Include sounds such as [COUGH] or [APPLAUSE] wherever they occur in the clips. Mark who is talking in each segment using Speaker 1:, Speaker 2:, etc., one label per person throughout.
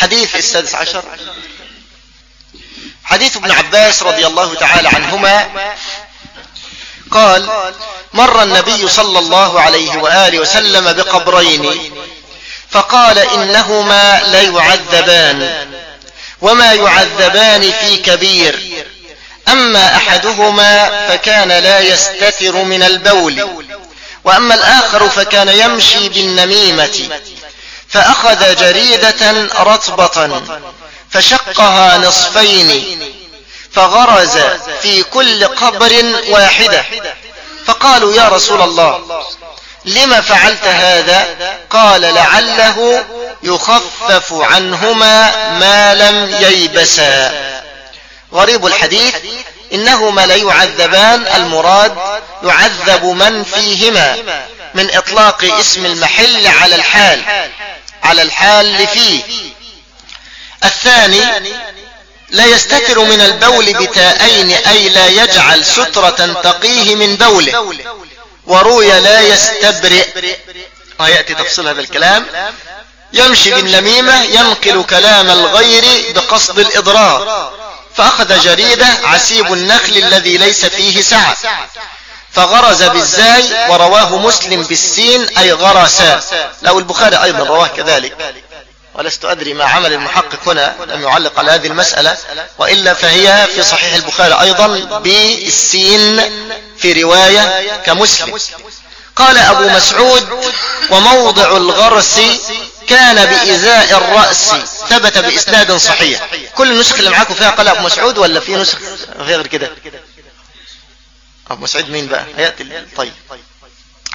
Speaker 1: الحديث السادس عشر. حديث ابن عباس رضي الله تعالى عنهما قال مر النبي صلى الله عليه وآله وسلم بقبرين. فقال إنهما ليعذبان وما يعذبان في كبير. أما أحدهما فكان لا يستتر من البول. وأما الآخر فكان يمشي بالنميمة. فأخذ جريدة رطبة فشقها نصفين فغرز في كل قبر واحدة. فقالوا يا رسول الله لم فعلت هذا؟ قال لعله يخفف عنهما ما لم ييبسا. غريب الحديث إنهما ليعذبان المراد يعذب من فيهما من إطلاق اسم المحل على الحال. على الحال فيه. الثاني لا يستتر من البول بتاءين أي لا يجعل سترة تقيه من بوله. وروي لا يستبرئ. ويأتي تفصيل هذا الكلام. يمشي بالنميمة ينقل كلام الغير بقصد الإضرار. فأخذ جريدة عسيب النخل الذي ليس فيه سعة. فغرز بالزاي ورواه مسلم بالسين أي غرسا لو البخاري أيضا رواه كذلك. ولست أدري ما عمل المحقق هنا لم يعلق على هذه المسألة. وإلا فهي في صحيح البخاري أيضا بالسين في رواية كمسلم. قال أبو مسعود وموضع الغرس كان بإزاء الرأس. ثبت بإسناد صحيح. كل النسخ اللي معاكم فيها قال أبو مسعود ولا في نسخ غير كده؟ مسعود مين بقى؟ هيأتي طيب.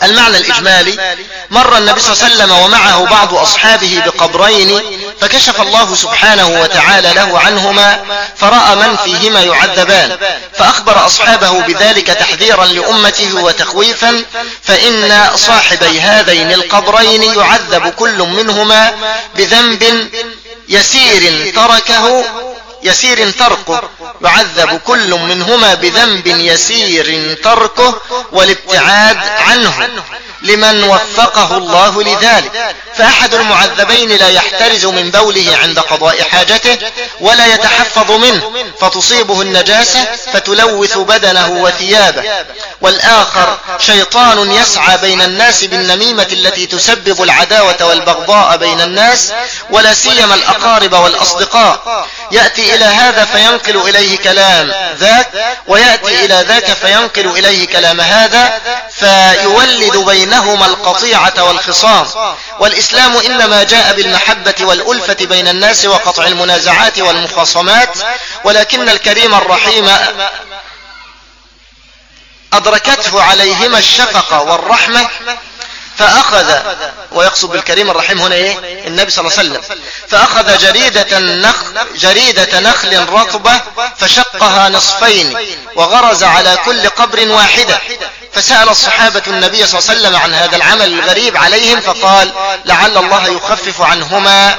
Speaker 1: المعنى الإجمالي مر النبي صلى الله عليه وسلم ومعه بعض أصحابه بقبرين فكشف الله سبحانه وتعالى له عنهما فرأى من فيهما يعذبان فأخبر أصحابه بذلك تحذيرا لأمته وتخويفا فإن صاحبي هذين القبرين يعذب كل منهما بذنب يسير تركه يسير تركه يعذب كل منهما بذنب يسير تركه والابتعاد عنه لمن وفقه الله لذلك. فأحد المعذبين لا يحترز من بوله عند قضاء حاجته ولا يتحفظ منه فتصيبه النجاسة فتلوث بدنه وثيابه. والآخر شيطان يسعى بين الناس بالنميمة التي تسبب العداوة والبغضاء بين الناس ولا سيما الأقارب والأصدقاء. يأتي إلى هذا فينقل إليه كلام ذاك ويأتي إلى ذاك فينقل إليه كلام هذا فيولد بينهما القطيعة والخصام. والإسلام إنما جاء بالمحبة والألفة بين الناس وقطع المنازعات والمخاصمات ولكن الكريم الرحيم أدركته عليهما الشفقة والرحمة فأخذ ويقصد بالكريم الرحيم هنا إيه؟ النبي صلى الله عليه وسلم. فأخذ جريدة نخل, جريدة نخل رطبة فشقها نصفين وغرز على كل قبر واحدة. فسأل الصحابة النبي صلى الله عليه وسلم عن هذا العمل الغريب عليهم فقال لعل الله يخفف عنهما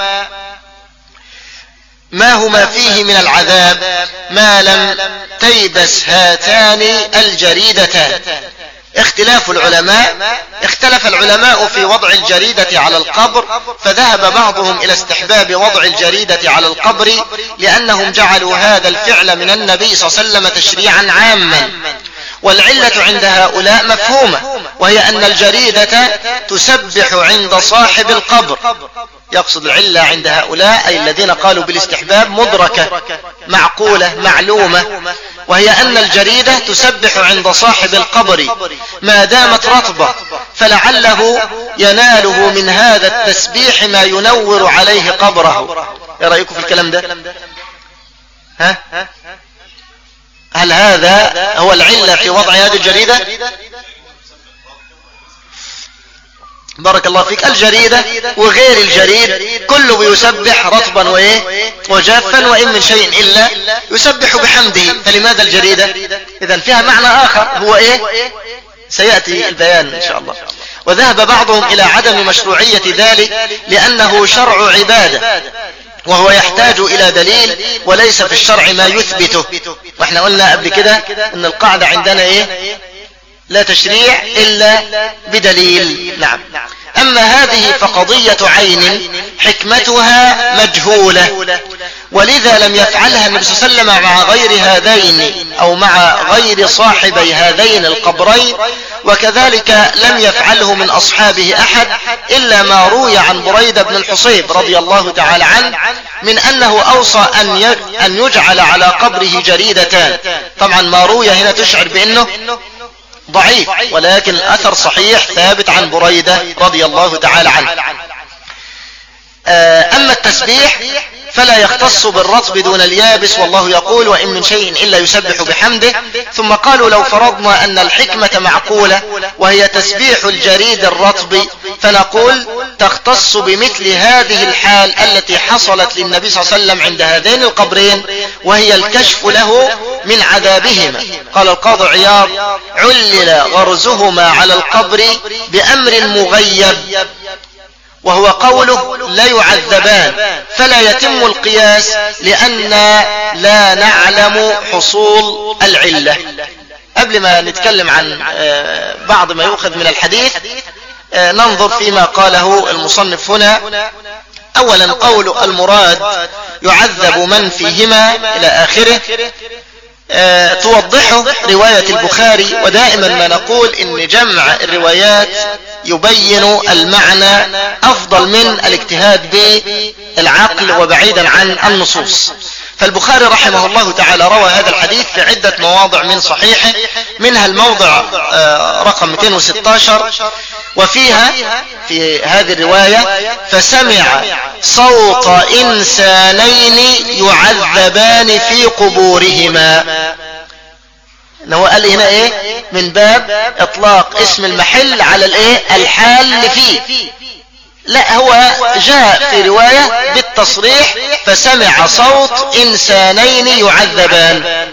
Speaker 1: ما هما فيه من العذاب. ما لم تيبس هاتان الجريدتان. اختلاف العلماء اختلف العلماء في وضع الجريدة على القبر فذهب بعضهم إلى استحباب وضع الجريدة على القبر لأنهم جعلوا هذا الفعل من النبي صلى الله عليه وسلم تشريعا عاما. والعلة عند هؤلاء مفهومة وهي أن الجريدة تسبح عند صاحب القبر. يقصد العلة عند هؤلاء أي الذين قالوا بالاستحباب مدركة معقولة معلومة. وهي أن الجريدة تسبح عند صاحب القبر ما دامت رطبة فلعله يناله من هذا التسبيح ما ينور عليه قبره. إيه رأيكم في الكلام ده؟ ها؟ هل هذا هو العلة في وضع هذه الجريدة؟ بارك الله فيك الجريدة وغير الجريد كله بيسبح رطبا وإيه؟ وجافا وإن من شيء إلا يسبح بحمده. فلماذا الجريدة؟ إذا فيها معنى آخر هو إيه؟ سيأتي البيان إن شاء الله. وذهب بعضهم إلى عدم مشروعية ذلك لأنه شرع عبادة وهو يحتاج إلى دليل وليس في الشرع ما يثبته. وإحنا قلنا قبل كده إن القاعدة عندنا إيه؟ لا تشريع إلا بدليل. نعم. أما هذه فقضية عين حكمتها مجهولة. ولذا لم يفعلها النبي صلى الله عليه وسلم مع غير هذين أو مع غير صاحبي هذين القبرين وكذلك لم يفعله من أصحابه أحد إلا ما روي عن بريدة بن الحصيب رضي الله تعالى عنه من أنه أوصى أن يجعل على قبره جريدتان. طبعا ما روي هنا تشعر بأنه ضعيف ولكن الأثر صحيح ثابت عن بريدة رضي الله تعالى عنه. آه، أما التسبيح فلا يختص بالرطب دون اليابس والله يقول وإن من شيء إلا يسبح بحمده. ثم قالوا لو فرضنا أن الحكمة معقولة وهي تسبيح الجريد الرطب فنقول تختص بمثل هذه الحال التي حصلت للنبي صلى الله عليه وسلم عند هذين القبرين وهي الكشف له من عذابهما. قال القاضي عياض علل غرزهما على القبر بأمر مغيب. وهو قوله لا يعذبان. فلا يتم القياس لأن لا نعلم حصول العلة. قبل ما نتكلم عن آه، بعض ما يؤخذ من الحديث آه، ننظر فيما قاله المصنف هنا. اولا قول المراد يعذب من فيهما إلى آخره آه، توضحه رواية البخاري ودائما ما نقول إن جمع الروايات يبين المعنى أفضل من الاجتهاد بالعقل وبعيدا عن النصوص. فالبخاري رحمه الله تعالى روى هذا الحديث في عدة مواضع من صحيحه منها الموضع آه، رقم 216 وفيها في هذه الرواية فسمع صوت إنسانين يعذبان في قبورهما. هو قال هنا إيه؟ من باب إطلاق اسم المحل على الإيه؟ الحال اللي فيه. لا هو جاء في رواية بالتصريح فسمع صوت إنسانين يعذبان.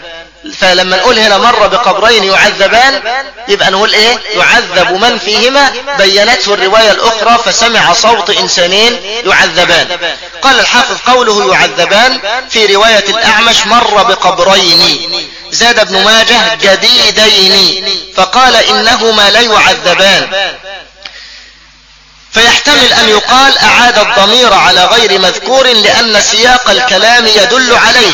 Speaker 1: فلما نقول هنا مر بقبرين يعذبان يبقى نقول إيه؟ يعذب من فيهما؟ بينته الرواية الأخرى فسمع صوت إنسانين يعذبان. قال الحافظ قوله يعذبان في رواية الأعمش مر بقبرين. زاد ابن ماجه جديدين فقال إنهما لا يعذبان. فيحتمل أن يقال أعاد الضمير على غير مذكور لأن سياق الكلام يدل عليه.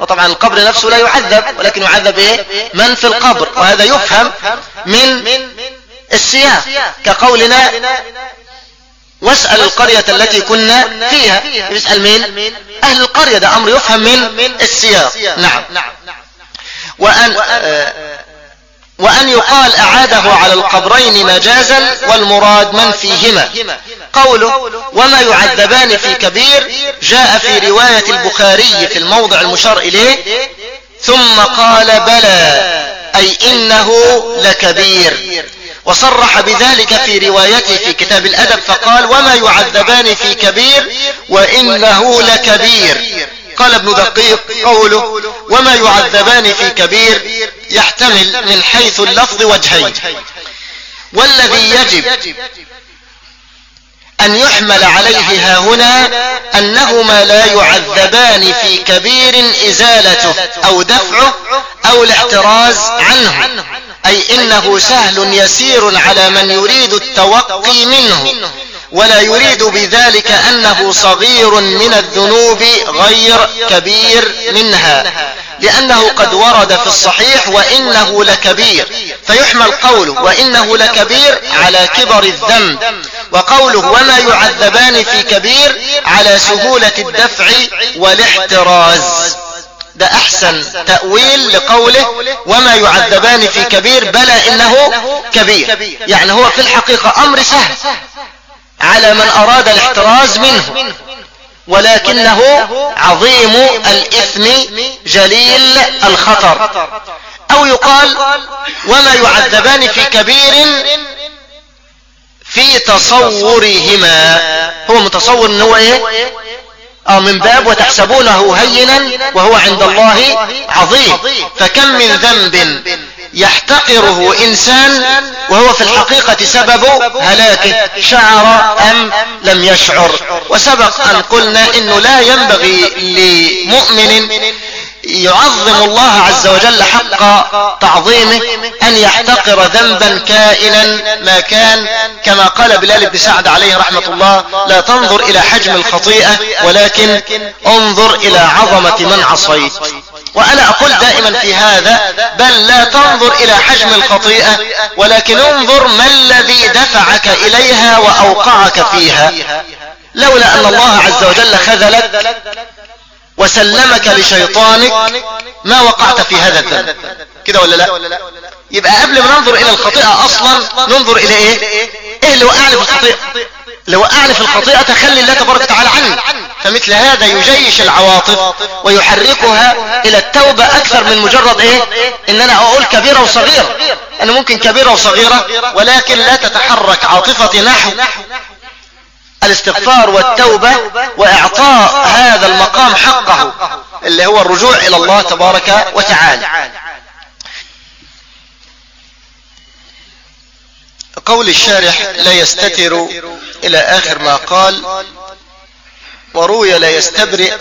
Speaker 1: وطبعا القبر نفسه لا يعذب ولكن يعذب إيه؟ من في القبر. وهذا يفهم من السياق كقولنا واسأل القرية التي كنا فيها. يسأل مين؟ أهل القرية. ده أمر يفهم من السياق. نعم. وأن آه وأن يقال أعاده على القبرين مجازا والمراد من فيهما. قوله وما يعذبان في كبير جاء في رواية البخاري في الموضع المشار إليه ثم قال بلى أي إنه لكبير. وصرح بذلك في روايته في كتاب الأدب فقال وما يعذبان في كبير وإنه لكبير. قال ابن دقيق قوله وما يعذبان في كبير يحتمل من حيث اللفظ وجهين. والذي يجب أن يحمل عليه ها هنا أنهما لا يعذبان في كبير إزالته أو دفعه أو الاحتراز عنه. أي إنه سهل يسير على من يريد التوقي منه. ولا يريد بذلك أنه صغير من الذنوب غير كبير منها لأنه قد ورد في الصحيح وإنه لكبير فيحمل قوله وإنه لكبير على كبر الذنب وقوله وما يعذبان في كبير على سهولة الدفع والاحتراز. ده أحسن تأويل لقوله وما يعذبان في كبير بلى إنه كبير يعني هو في الحقيقة أمر سهل على من أراد الاحتراز منه. ولكنه عظيم الإثم جليل الخطر. أو يقال وما يعذبان في كبير في تصورهما. هو متصور ان هو إيه؟ آه من باب وتحسبونه هينا وهو عند الله عظيم. فكم من ذنب يحتقره إنسان وهو في الحقيقة سبب هلاكه شعر أم لم يشعر. وسبق أن قلنا إنه لا ينبغي لمؤمن يعظم الله عز وجل حق تعظيمه أن يحتقر ذنبا كائنا ما كان. كما قال بلال بن سعد عليه رحمة الله لا تنظر إلى حجم الخطيئة ولكن انظر إلى عظمة من عصيت. وأنا أقول دائما في هذا بل لا تنظر إلى حجم الخطيئة ولكن انظر ما الذي دفعك إليها وأوقعك فيها. لولا أن الله عز وجل خذلك وسلمك لشيطانك ما وقعت في هذا الذنب. كده ولا لا؟ يبقى قبل ما ننظر إلى الخطيئة أصلا ننظر إلى إيه؟ إيه اللي وقعني في الخطيئة؟ اللي وقعني في الخطيئة تخلي الله تبارك وتعالى عني فمثل هذا يجيش العواطف ويحركها إلى التوبة أكثر من مجرد إيه؟ ان أنا أقول كبيرة وصغيرة. أنا ممكن كبيرة وصغيرة ولكن لا تتحرك عاطفتي نحو الاستغفار والتوبة وإعطاء هذا المقام حقه اللي هو الرجوع إلى الله تبارك وتعالى. قول الشارح لا يستتر إلى آخر ما قال وروي لا يستبرئ.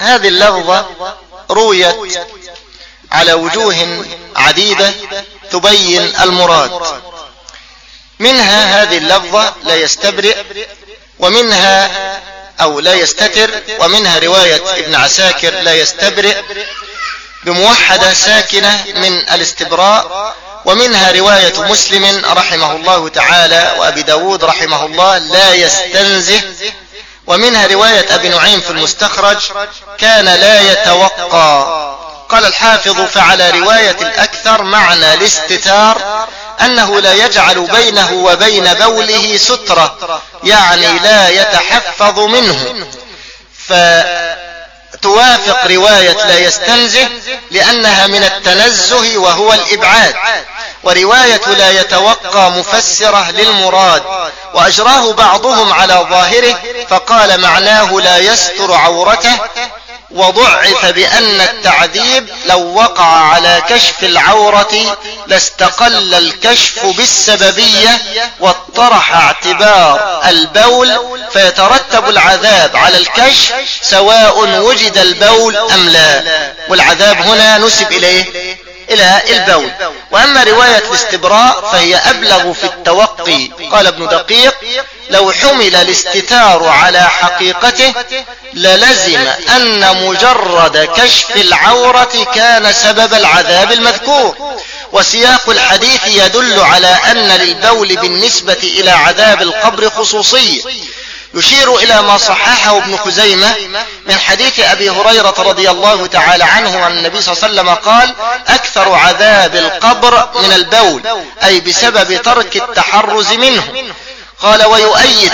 Speaker 1: هذه اللفظة رويت على وجوه عديدة تبين المراد. منها هذه اللفظة لا يستبرئ ومنها أو لا يستتر ومنها رواية ابن عساكر لا يستبرئ بموحدة ساكنة من الاستبراء ومنها رواية مسلم رحمه الله تعالى وأبي داود رحمه الله لا يستنزه ومنها رواية أبي نعيم في المستخرج كان لا يتوقى. قال الحافظ فعلى رواية الأكثر معنى الاستتار أنه لا يجعل بينه وبين بوله سترة يعني لا يتحفظ منه. فتوافق رواية لا يستنزه لأنها من التنزه وهو الإبعاد. ورواية لا يتوقى مفسرة للمراد. وأجراه بعضهم على ظاهره فقال معناه لا يستر عورته وضعف بأن التعذيب لو وقع على كشف العورة لاستقل الكشف بالسببية واطرح اعتبار البول فيترتب العذاب على الكشف سواء وجد البول أم لا. والعذاب هنا نسب إليه إلى البول. وأما رواية الاستبراء فهي أبلغ في التوقي. قال ابن دقيق لو حمل الاستتار على حقيقته للزم أن مجرد كشف العورة كان سبب العذاب المذكور. وسياق الحديث يدل على أن للبول بالنسبة إلى عذاب القبر خصوصية يشير إلى ما صححه ابن خزيمة من حديث أبي هريرة رضي الله تعالى عنه عن النبي صلى الله عليه وسلم قال أكثر عذاب القبر من البول أي بسبب ترك التحرز منه. قال ويؤيد.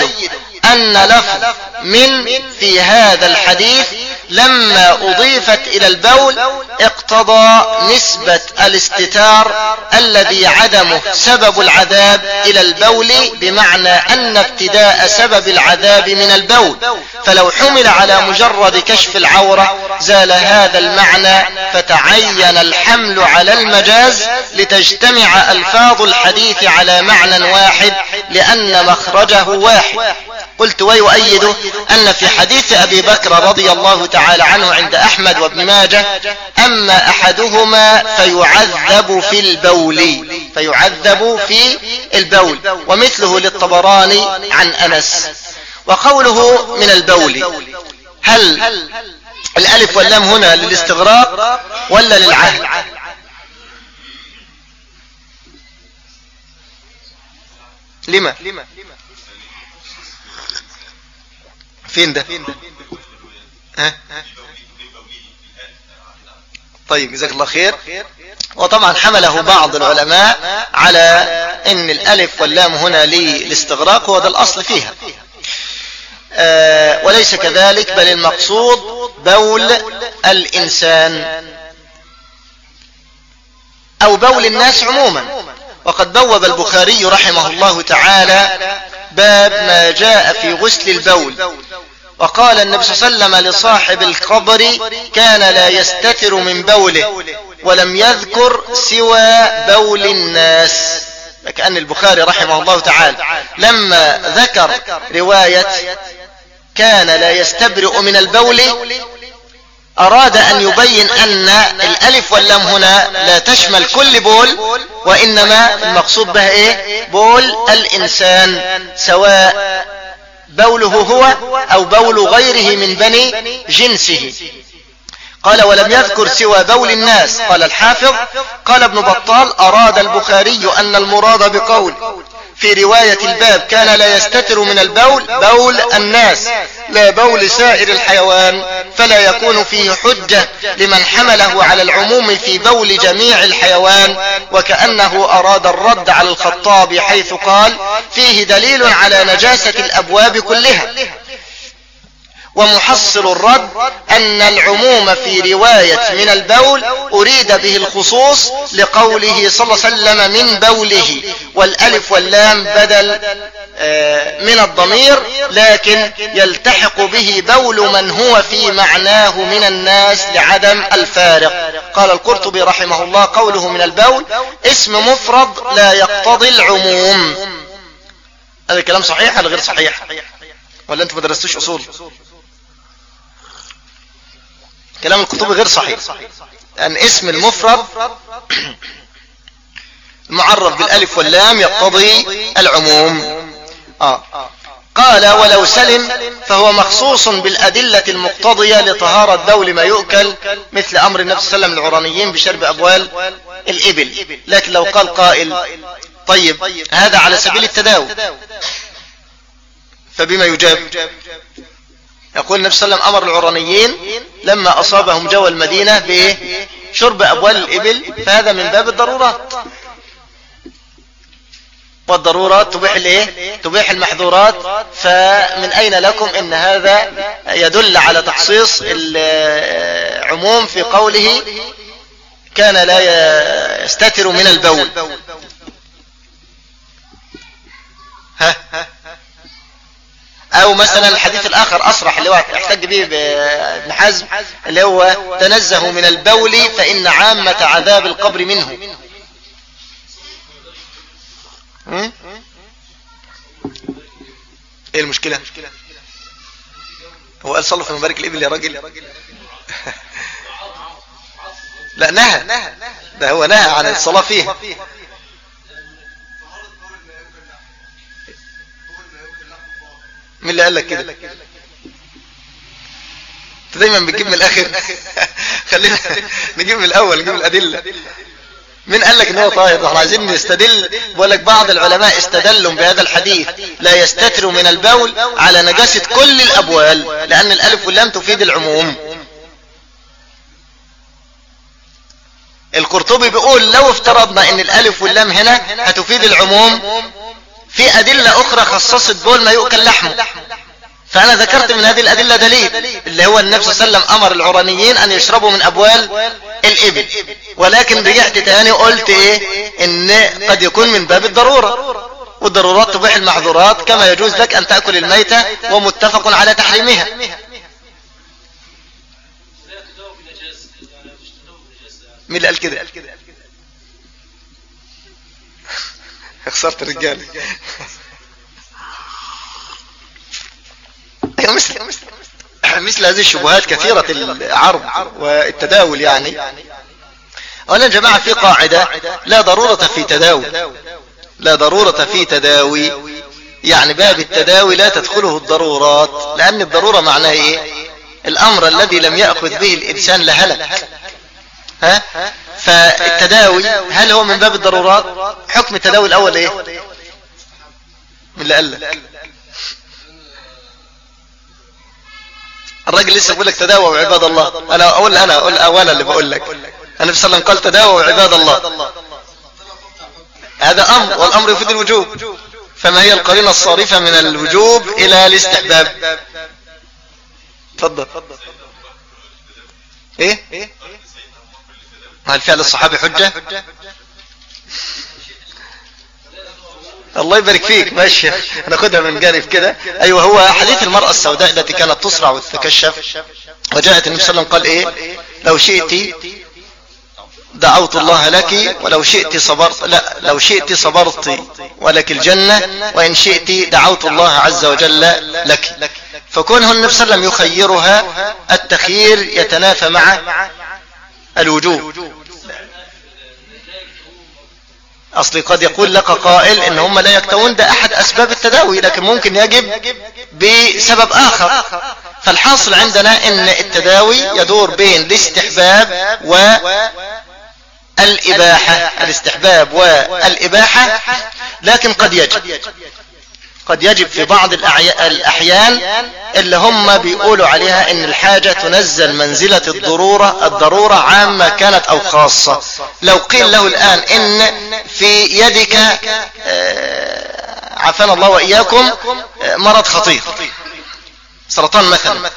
Speaker 1: أن لفظ من في هذا الحديث لما أضيفت إلى البول اقتضى نسبة الاستتار الذي عدمه سبب العذاب إلى البول بمعنى أن ابتداء سبب العذاب من البول. فلو حمل على مجرد كشف العورة زال هذا المعنى فتعين الحمل على المجاز لتجتمع ألفاظ الحديث على معنى واحد لأن مخرجه واحد. قلت ويؤيد أن في حديث أبي بكر رضي الله تعالى عنه عند أحمد وابن ماجه أما أحدهما فيعذب في البول فيعذب في البول ومثله للطبراني عن أنس وقوله من البول هل الألف واللام هنا للاستغراق ولا للعهد؟ لما؟ فين ده؟ طيب جزاك الله خير. وطبعا حمله بعض العلماء على إن الألف واللام هنا للاستغراق هو ده الأصل فيها. آه وليس كذلك بل المقصود بول الإنسان أو بول الناس عموما. وقد بوب البخاري رحمه الله تعالى باب ما جاء في غسل البول. وقال النبي صلى الله عليه وسلم لصاحب القبر كان لا يستتر من بوله ولم يذكر سوى بول الناس. كأن البخاري رحمه الله تعالى لما ذكر رواية كان لا يستبرئ من البول أراد أن يبين أن الألف واللام هنا لا تشمل كل بول وإنما المقصود بها إيه؟ بول الإنسان سواء بوله هو أو بول غيره من بني جنسه. قال ولم يذكر سوى بول الناس. قال الحافظ قال ابن بطال أراد البخاري أن المراد بقول. في رواية الباب كان لا يستتر من البول بول الناس لا بول سائر الحيوان فلا يكون فيه حجة لمن حمله على العموم في بول جميع الحيوان وكأنه أراد الرد على الخطاب حيث قال فيه دليل على نجاسة الأبواب كلها. ومحصل الرد أن العموم في رواية من البول أريد به الخصوص لقوله صلى الله عليه وسلم من بوله والألف واللام بدل آه، من الضمير لكن يلتحق به بول من هو في معناه من الناس لعدم الفارق. قال القرطبي رحمه الله قوله من البول اسم مفرد لا يقتضي العموم. هذا الكلام صحيح ولا غير صحيح؟ ولا أنتم ما درستوش أصول؟ كلام الكتب غير صحيح. أن اسم المفرد معرف بالألف واللام يقتضي العموم. آه. قال ولو سلم فهو مخصوص بالأدلة المقتضية لطهارة دول ما يؤكل مثل أمر النبي صلى الله عليه وسلم العرانيين بشرب أبوال الإبل. لكن لو قال قائل طيب هذا على سبيل التداوي. فبما يجاب؟ يقول النبي صلى الله عليه وسلم أمر العرانيين لما أصابهم جو المدينة بإيه شرب أبوال الإبل فهذا من باب الضرورات والضرورات تبيح الإيه؟ تبيح المحظورات. فمن أين لكم إن هذا يدل على تخصيص العموم في قوله كان لا يستتر من البول؟ ها؟ أو مثلا الحديث الآخر أصرح اللي هو احتج به ابن حزم اللي هو تنزه من البول فإن عامة عذاب القبر منه. إيه المشكلة؟ هو قال صلوا في مبارك الإبل يا راجل. [LAUGHS] لا نهى. ده هو نهى عن الصلاة فيه. مين اللي قال لك كده؟ انت دايما بتجيب من الآخر. [LAUGHS] خلينا نجيب من الأول نجيب الأدلة. مين قال لك إن هو طاهر؟ إحنا عايزين نستدل. بقول لك بعض العلماء استدلوا بهذا الحديث. لا يستتر من البول على نجاسة كل الأبوال لأن الألف واللام تفيد العموم. القرطبي بيقول لو افترضنا إن الألف واللام هنا هتفيد العموم في أدلة أخرى خصصت بول ما يؤكل لحمه. فأنا ذكرت من هذه الأدلة دليل اللي هو النبي صلى الله عليه وسلم أمر العرانيين أن يشربوا من أبوال الإبل. ولكن رجعت تاني قلت إيه؟ إن قد يكون من باب الضرورة. والضرورات تبيح المحظورات كما يجوز لك أن تأكل الميتة ومتفق على تحريمها. مين اللي قال كده؟ خسرت الرجال. أيوة مثل مثل هذه الشبهات كثيرة العرض والتداول يعني. أولا جماعة في قاعدة لا ضرورة في تداول. لا ضرورة في تداوي. يعني باب التداوي لا تدخله الضرورات لأن الضرورة معناه إيه؟ الأمر الذي لم يأخذ به الإنسان لهلك. ها؟ فالتداوي هل هو من باب الضرورات؟ حكم التداوي الأول إيه؟ من اللي قال لك. الراجل لسه بيقول لك تداووا عباد الله. أنا أقول أنا أقول أولا اللي بقول لك. النبي صلى الله عليه وسلم قال تداووا عباد الله. هذا أمر والأمر يفيد الوجوب. فما هي القرينة الصارفة من الوجوب إلى الاستحباب؟ تفضل. إيه؟ هل فعل الصحابي حجة؟ الله يبارك فيك. ماشي. ناخدها من جانب كده. أيوه هو حديث المرأة السوداء التي كانت تصرع وتتكشف. وجاءت النبي صلى الله عليه وسلم قال إيه؟ لو شئت دعوت الله لك ولو شئت صبرت لا لو شئت صبرت ولك الجنة وإن شئت دعوت الله عز وجل لك. فكونه النبي صلى الله عليه وسلم يخيرها التخيير يتنافى مع الوجوب أصل قد يقول لك قائل إن هم لا يكتوون ده أحد أسباب التداوي لكن ممكن يجب بسبب آخر. فالحاصل عندنا إن التداوي يدور بين الاستحباب والاباحة الاستحباب والاباحة لكن قد يجب. قد يجب في بعض الأحيان اللي هم بيقولوا عليها إن الحاجة تنزل منزلة الضرورة الضرورة عامة كانت أو خاصة. لو قيل له الآن إن في يدك آه، عافانا الله وإياكم آه، مرض خطير. سرطان مثلا.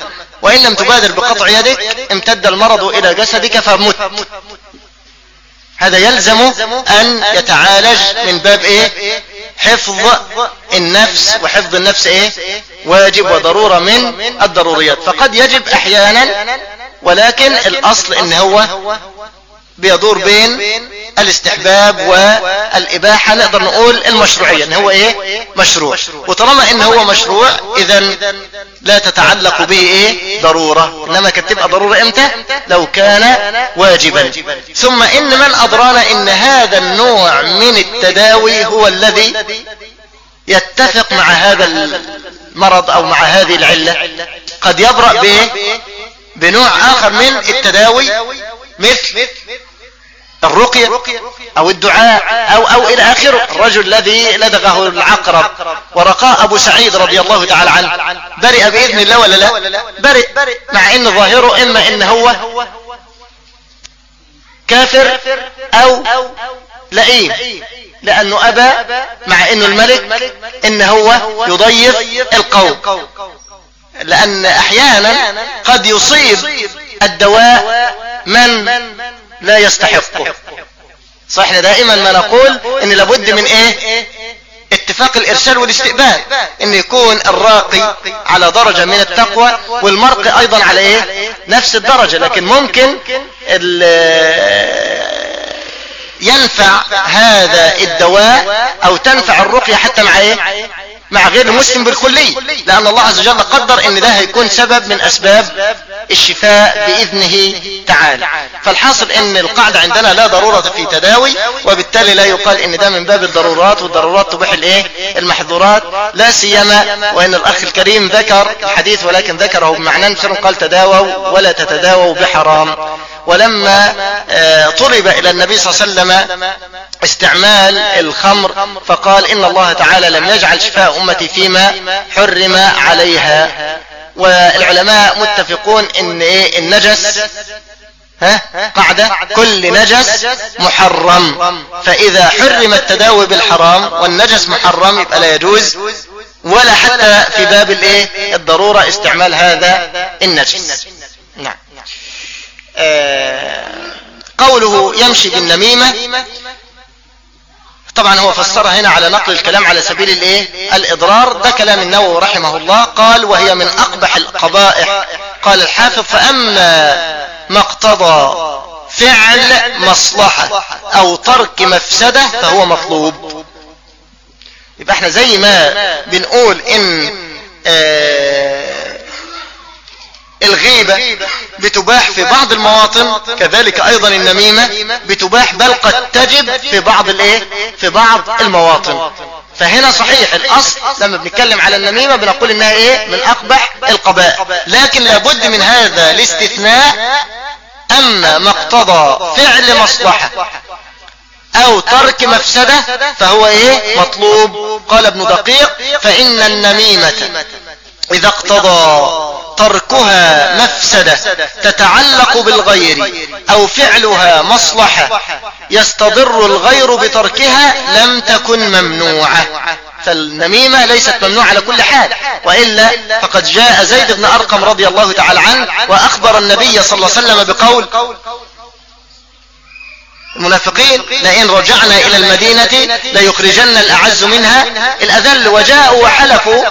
Speaker 1: وإن لم تبادر بقطع يدك امتد المرض إلى جسدك فمت. هذا يلزم أن يتعالج من باب إيه؟ حفظ النفس وحفظ النفس إيه؟ واجب وضرورة من الضروريات. فقد يجب أحيانا ولكن الأصل إن هو بيدور بين الاستحباب والإباحة نقدر نقول المشروعية إن هو إيه؟ مشروع. وطالما إن هو مشروع اذا لا تتعلق به إيه؟ ضرورة. إنما كانت تبقى ضرورة إمتى؟ لو كان واجبا. ثم إن من ادرانا إن هذا النوع من التداوي هو الذي يتفق مع هذا المرض أو مع هذه العلة. قد يبرأ به بنوع آخر من التداوي مثل الرقية أو الدعاء أو أو إلى اخره الرجل الذي لدغه العقرب ورقاء أبو سعيد رضي الله تعالى عنه. برئ بإذن الله ولا لا؟ برئ. مع ان ظاهره اما إن هو كافر أو لئيم. لأنه ابى مع انه الملك إن هو يضيف القوم. لأن أحيانا قد يصيب الدواء من لا يستحقه صحنا دائما ما نقول إن لابد من إيه؟ اتفاق الارسال والاستقبال. إن يكون الراقي على درجة من التقوى والمرقي أيضا على إيه؟ نفس الدرجة. لكن ممكن ينفع هذا الدواء أو تنفع الرقية حتى مع إيه؟ مع غير المسلم بالكلية لأن الله عز وجل قدر إن ده هيكون سبب من أسباب الشفاء بإذنه تعالى. فالحاصل إن القاعدة عندنا لا ضرورة في تداوي وبالتالي لا يقال إن ده من باب الضرورات والضرورات تبيح الإيه؟ المحظورات. لا سيما وإن الأخ الكريم ذكر الحديث ولكن ذكره بمعنى قال تداووا ولا تتداووا بحرام. ولما آه، طلب إلى النبي صلى الله عليه وسلم استعمال الخمر فقال إن الله تعالى لم يجعل شفاء امتي فيما حرم عليها. والعلماء متفقون إن إيه؟ النجس ها؟ قاعدة؟ كل نجس محرم. فإذا حرم التداوي بالحرام والنجس محرم يبقى لا يجوز. ولا حتى في باب الإيه؟ الضرورة استعمال هذا النجس. نعم. آه، قوله يمشي بالنميمة. طبعا هو فسرها هنا على نقل الكلام على سبيل الإيه؟ الإضرار. ده كلام النووي رحمه الله. قال وهي من أقبح القبائح. قال الحافظ فأما ما اقتضى فعل مصلحة أو ترك مفسدة فهو مطلوب. يبقى إحنا زي ما بنقول إن آه الغيبة بتباح في بعض المواطن كذلك أيضا النميمة بتباح بل قد تجب في بعض الإيه؟ في بعض المواطن. فهنا صحيح الأصل لما بنتكلم على النميمة بنقول إنها إيه؟ من أقبح القبائح لكن لابد من هذا الاستثناء اما ما اقتضى فعل مصلحة أو ترك مفسدة فهو إيه؟ مطلوب. قال ابن دقيق فإن النميمة إذا اقتضى تركها مفسدة تتعلق بالغير أو فعلها مصلحة يستضر الغير بتركها لم تكن ممنوعة. فالنميمة ليست ممنوعة على كل حال. وإلا فقد جاء زيد بن أرقم رضي الله تعالى عنه وأخبر النبي صلى الله عليه وسلم بقول المنافقين لئن رجعنا إلى المدينة ليخرجن الأعز منها. الأذل وجاءوا وحلفوا.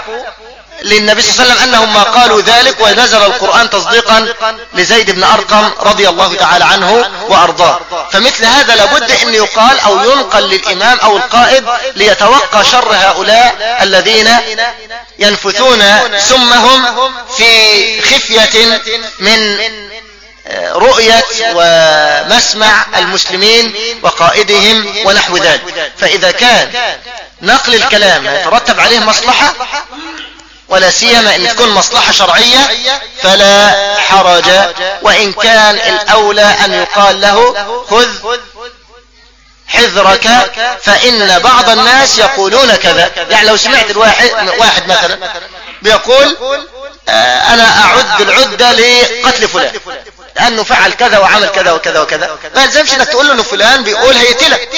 Speaker 1: للنبي صلى الله عليه وسلم أنهم ما قالوا ذلك ونزل القرآن تصديقا لزيد بن أرقم رضي الله تعالى عنه وأرضاه. فمثل هذا لابد أن يقال أو ينقل للإمام أو القائد ليتوقى شر هؤلاء الذين ينفثون سمهم في خفية من رؤية ومسمع المسلمين وقائدهم ونحو ذلك. فإذا كان نقل الكلام يترتب عليه مصلحة ولا سيما إن تكون مصلحة شرعية فلا حرج. وإن كان الأولى أن يقال له خذ حذرك فإن بعض الناس يقولون كذا. يعني لو سمعت الواحد واحد مثلا بيقول آه، أنا أعد العدة لقتل فلان لأنه فعل كذا وعمل كذا وكذا وكذا. ما يلزمش إنك تقول له إنه فلان بيقول هيقتلك.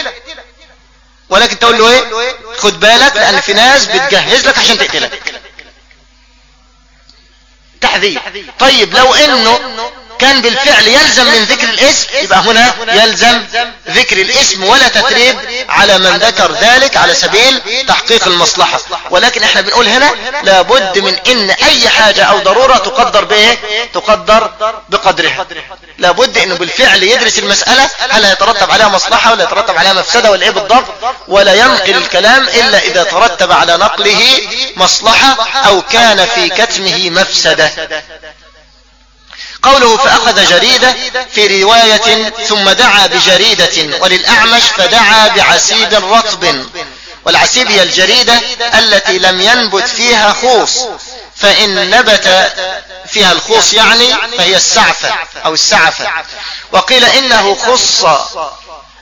Speaker 1: ولكن تقول له إيه؟ خد بالك لأن في ناس بتجهز لك عشان تقتلك. تحذير. طيب لو إنه كان بالفعل يلزم من ذكر الاسم يبقى هنا يلزم ذكر الاسم ولا تتريب على من ذكر ذلك على سبيل تحقيق المصلحة. ولكن إحنا بنقول هنا لابد من إن أي حاجة أو ضرورة تقدر بإيه؟ تقدر بقدرها. لابد إنه بالفعل يدرس المسألة هل يترتب عليها مصلحة ولا يترتب عليها مفسدة ولا إيه بالضبط ولا ينقل الكلام إلا إذا ترتب على نقله مصلحة أو كان في كتمه مفسدة. قوله فأخذ جريدة في رواية ثم دعا بجريدة وللأعمش فدعا بعسيب رطب. والعسيب هي الجريدة التي لم ينبت فيها خوص. فإن نبت فيها الخوص يعني فهي السعفة أو السعفة. وقيل إنه خص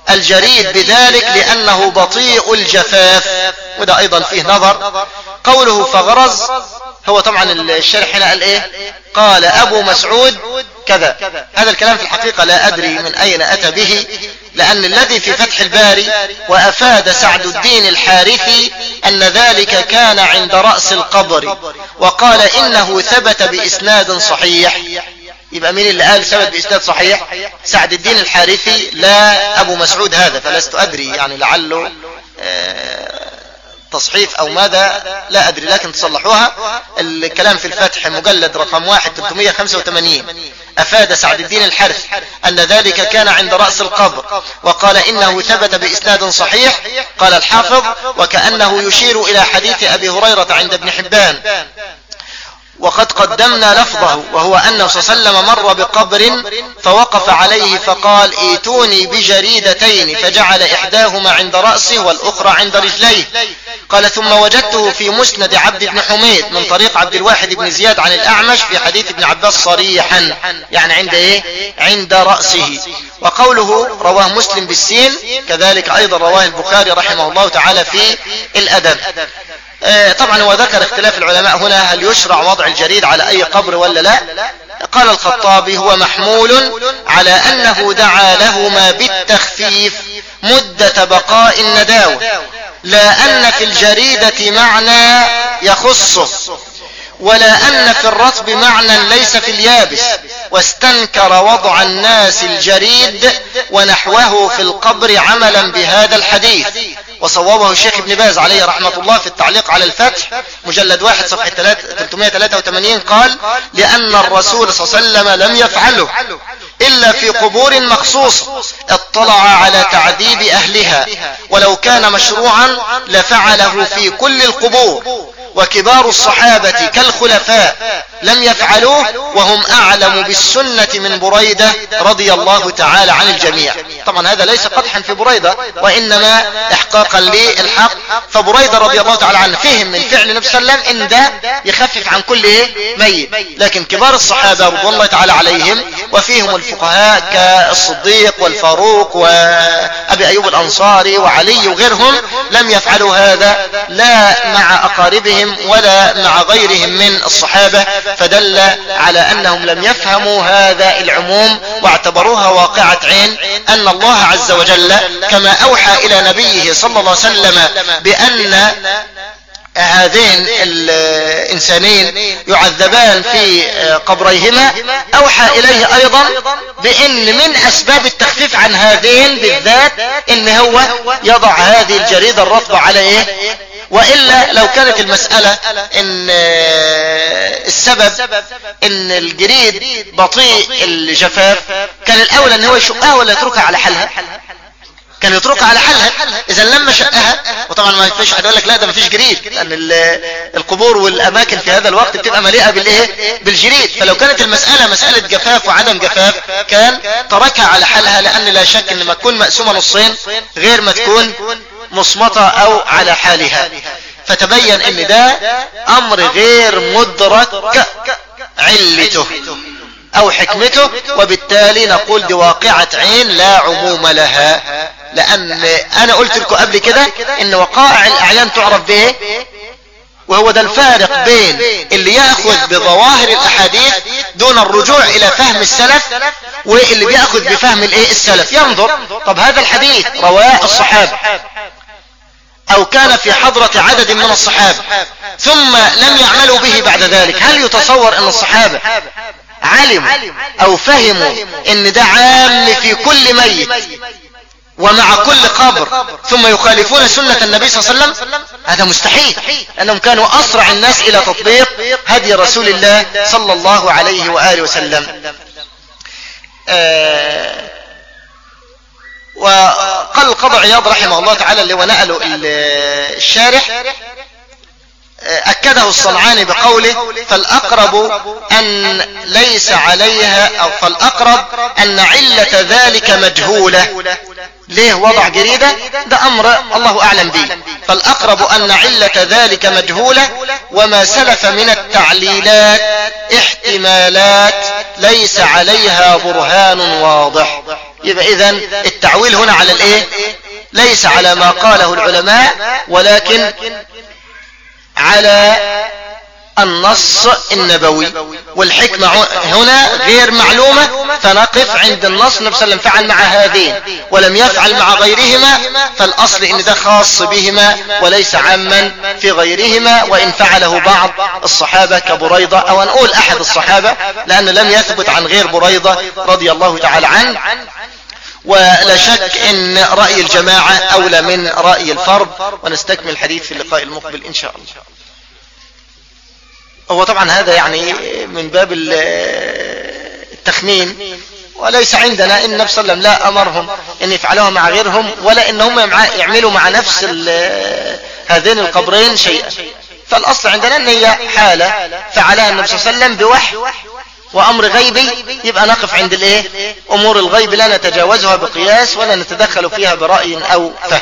Speaker 1: الجريد بذلك لأنه بطيء الجفاف. وده أيضا فيه نظر. قوله فغرز هو طبعا الشرح هنا قال إيه؟ قال أبو مسعود كذا. هذا الكلام في الحقيقة لا أدري من أين أتى به لأن الذي في فتح الباري وأفاد سعد الدين الحارثي أن ذلك كان عند رأس القبر وقال إنه ثبت بإسناد صحيح. يبقى مين اللي قال ثبت بإسناد صحيح؟ سعد الدين الحارثي لا أبو مسعود هذا فلست أدري يعني لعله آه تصحيف أو ماذا؟ لا أدري لكن تصلحوها. الكلام في الفتح مجلد رقم واحد 385 أفاد سعد الدين الحرث أن ذلك كان عند رأس القبر وقال إنه ثبت بإسناد صحيح. قال الحافظ وكأنه يشير إلى حديث أبي هريرة عند ابن حبان. وقد قدمنا لفظه وهو أنه صلى الله عليه وسلم مر بقبر فوقف عليه فقال إيتوني بجريدتين فجعل إحداهما عند رأسه والأخرى عند رجليه. قال ثم وجدته في مسند عبد بن حميد من طريق عبد الواحد بن زياد عن الأعمش في حديث ابن عباس صريحا يعني عند إيه؟ عند رأسه. وقوله رواه مسلم بالسين كذلك أيضا رواه البخاري رحمه الله تعالى في الأدب. آه، طبعا هو ذكر اختلاف العلماء هنا هل يشرع وضع الجريد على أي قبر ولا لا؟ قال الخطابي هو محمول على أنه دعا لهما بالتخفيف مدة بقاء النداوة. لا ان في الجريدة معنى يخصه ولا أن في الرطب معنى ليس في اليابس واستنكر وضع الناس الجريد ونحوه في القبر عملا بهذا الحديث. وصوبه الشيخ ابن باز عليه رحمة الله في التعليق على الفتح مجلد واحد صفحة 383 قال لأن الرسول صلى الله عليه وسلم لم يفعله إلا في قبور مخصوصة اطلع على تعذيب أهلها ولو كان مشروعا لفعله في كل القبور. وكبار الصحابة كالخلفاء لم يفعلوه وهم أعلم بالسنة من بريدة رضي الله تعالى عن الجميع. طبعا هذا ليس قدحا في بريدة وإنما إحقاقا للحق. فبريدة رضي الله تعالى عنه فهم من فعل النبي صلى الله عليه وسلم إن ده يخفف عن كل ميت. لكن كبار الصحابة رضي الله تعالى عليهم وفيهم الفقهاء كالصديق والفاروق وأبي أيوب الأنصاري وعلي وغيرهم لم يفعلوا هذا. لا مع أقاربهم ولا مع غيرهم من الصحابة فدل على أنهم لم يفهموا هذا العموم واعتبروها واقعة عين أن الله عز وجل كما أوحى إلى نبيه صلى الله عليه وسلم بأن هذين الإنسانين يعذبان في قبريهما أوحى إليه أيضا بأن من أسباب التخفيف عن هذين بالذات أن هو يضع هذه الجريدة الرطبة على إيه وإلا لو كانت المسألة إن السبب إن الجريد بطيء الجفاف كان الأولى إن هو يشقها ولا يتركها على حالها كان يتركها على حالها إذا لما شقها وطبعا ما فيش حد يقول لك لا ده ما فيش جريد. لأن القبور والأماكن في هذا الوقت بتبقى مليئة بالإيه؟ بالجريد. فلو كانت المسألة مسألة جفاف وعدم جفاف كان تركها على حالها لأن لا شك إن ما تكون مقسومة نصين غير ما تكون مصمطة أو على حالها. فتبين إن ده أمر غير مدرك علته أو حكمته وبالتالي نقول دي واقعة عين لا عموم لها. لأن أنا قلت لكم قبل كده إن وقائع الاعيان تعرف بإيه؟ وهو ده الفارق بين اللي يأخذ بظواهر الأحاديث دون الرجوع إلى فهم السلف واللي بيأخذ بفهم الإيه؟ السلف. ينظر. طب هذا الحديث رواه الصحابة. أو كان في حضرة عدد من الصحابة. ثم لم يعملوا به بعد ذلك. هل يتصور أن الصحابة علموا أو فهموا إن ده عام في كل ميت؟ ومع كل قبر ثم يخالفون سنة النبي صلى الله عليه وسلم هذا مستحيل أنهم كانوا أسرع الناس إلى تطبيق هدي رسول الله صلى الله عليه وآله وسلم. آه وقال القضاء عياض رحمه الله تعالى اللي هو نقله الشارح أكده الصنعاني بقوله فالأقرب أن ليس عليها أو فالأقرب أن علة ذلك مجهولة. ليه وضع جريدة؟ ده أمر الله أعلم به. فالأقرب أن علة ذلك مجهولة وما سلف من التعليلات احتمالات ليس عليها برهان واضح. يبقى إذا التعويل هنا على الإيه؟ ليس على ما قاله العلماء ولكن على النص النبوي والحكمة هنا غير معلومة فنقف عند النص النبي صلى الله عليه وسلم فعل مع هذين ولم يفعل مع غيرهما فالأصل إن ده خاص بهما وليس عاما في غيرهما وإن فعله بعض الصحابة كبريضة أو نقول أحد الصحابة لأنه لم يثبت عن غير بريضة رضي الله تعالى عنه. ولا شك إن رأي الجماعة أولى من رأي الفرد ونستكمل الحديث في اللقاء المقبل إن شاء الله. هو طبعا هذا يعني من باب التخمين وليس عندنا إن النبي صلى الله عليه وسلم لا أمرهم إن يفعلوها مع غيرهم ولا ان هم يعملوا مع نفس هذين القبرين شيئا. فالأصل عندنا إن هي حالة فعلها النبي صلى الله عليه وسلم بوحي. وأمر غيبي يبقى نقف عند الإيه؟ أمور الغيب لا نتجاوزها بقياس ولا نتدخل فيها برأي أو فهم.